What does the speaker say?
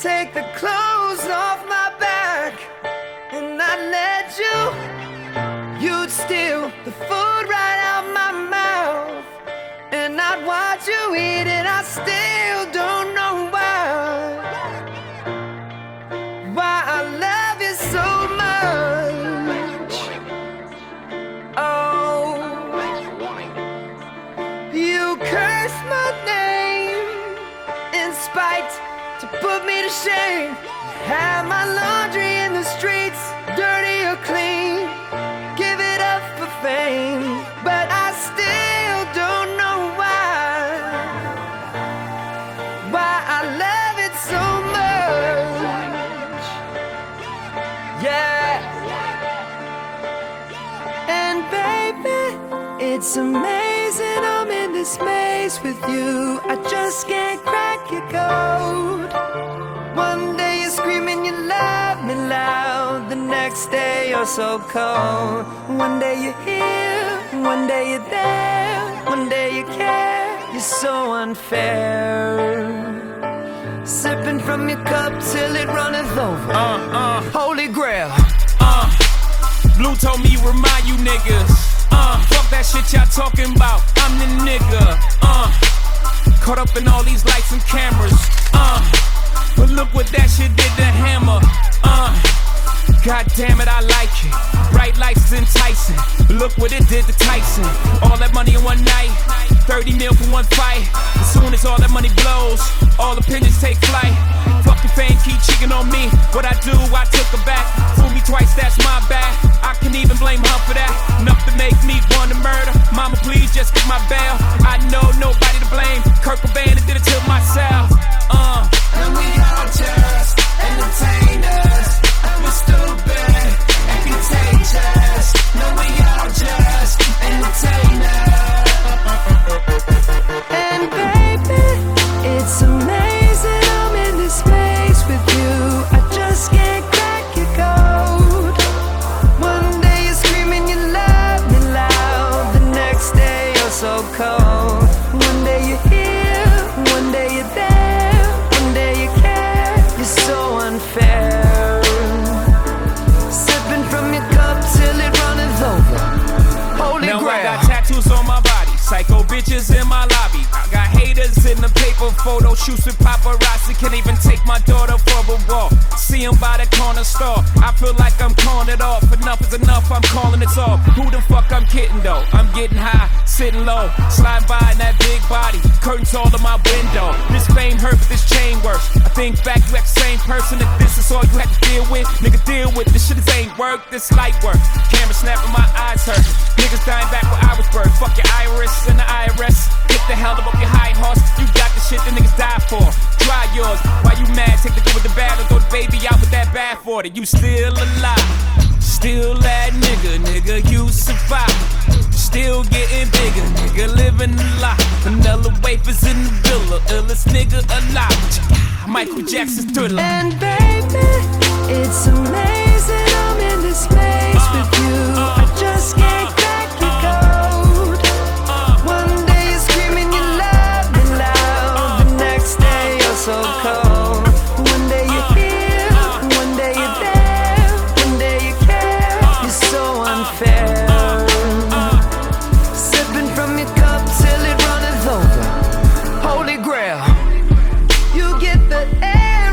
take the clothes off my back and I'd let you. You'd steal the food right out my mouth and I'd watch you eat it. I still put me to shame. Have my laundry in the streets, dirty or clean. Give it up for fame, but I still don't know why. Why I love it so much. Yeah. And baby, it's amazing I'm in this maze with you. I just can't crack your code. Next day you're so cold. One day you're here, one day you're there, one day you care. You're so unfair. Sipping from your cup till it runneth over. Uh, uh, Holy grail. uh. Blue told me remind you niggas. Uh, fuck that shit y'all talking about. I'm the nigga. Uh, caught up in all these lights and cameras. Uh, but look what that shit did to Hammer. God damn it, I like it. Bright lights is enticing. Look what it did to Tyson. All that money in one night. 30 mil for one fight. As soon as all that money blows, all opinions take flight. Fucking fame keep cheating on me. What I do, I took her back. Fool me twice, that's my bad. I can even blame her for that. Nothing makes me want to murder. Mama, please just get my bail. I know nobody to blame. Kurt Cobain photo shoots with paparazzi. Can't even take my daughter for a walk. See 'em by the corner store. I feel like I'm calling it off. Enough is enough, I'm calling it off. Who the fuck I'm kidding though? Getting high, sitting low, slide by in that big body. Curtains all in my window. This fame hurt, but this chain works. I think back, you act the same person. If this is all you had to deal with, nigga, deal with this shit. This ain't work, this light work. Camera snapping, my eyes hurt. Niggas dying back where I was birthed. Fuck your iris and the IRS. Get the hell up off your high horse. You got the shit that niggas die for. Try yours. Why you mad? Take the good with the bad or throw the baby out with that bad for it. You still alive. Still that nigga, nigga, you survive. Still getting bigger, nigga, living a lot. Vanilla wafers in the villa, illest nigga alive. Michael Jackson's thriller. And baby, it's amazing I'm in this space Yeah.